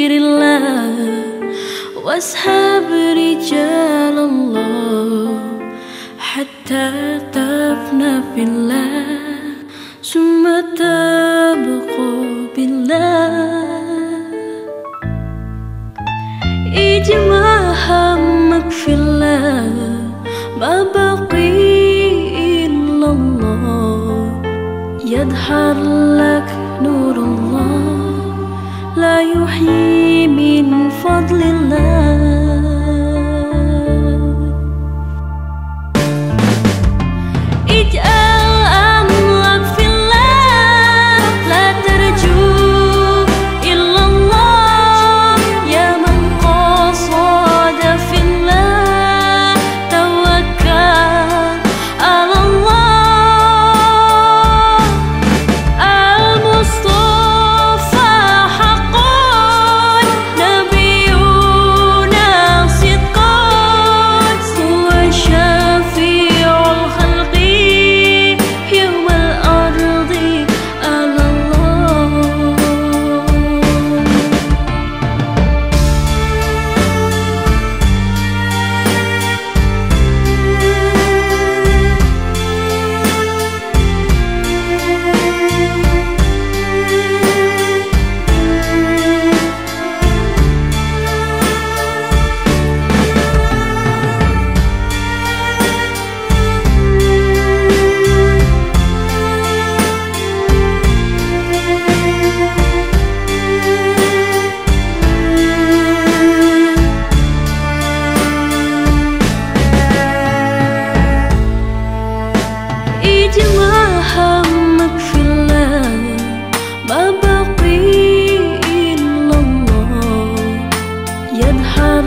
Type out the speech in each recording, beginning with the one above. dzikrillah washab rijalallah hatta tafna billah summa tabqu billah ijma hamak fillah ma baqi illallah yadhar lak nurullah لا يحيي من فضل الله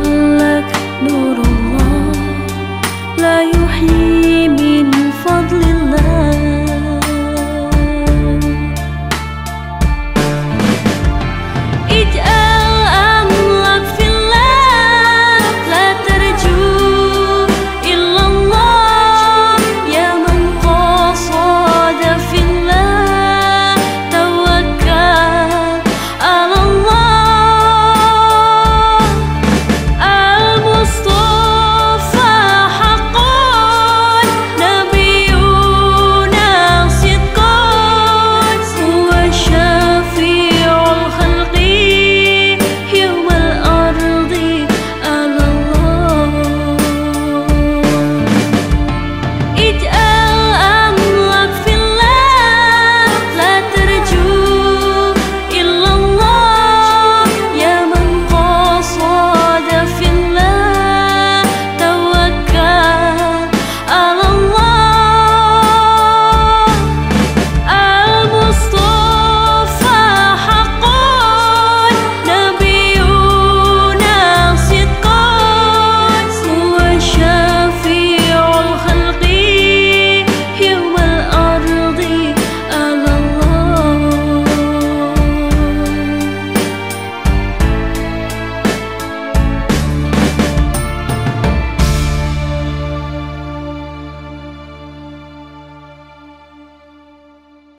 لك نور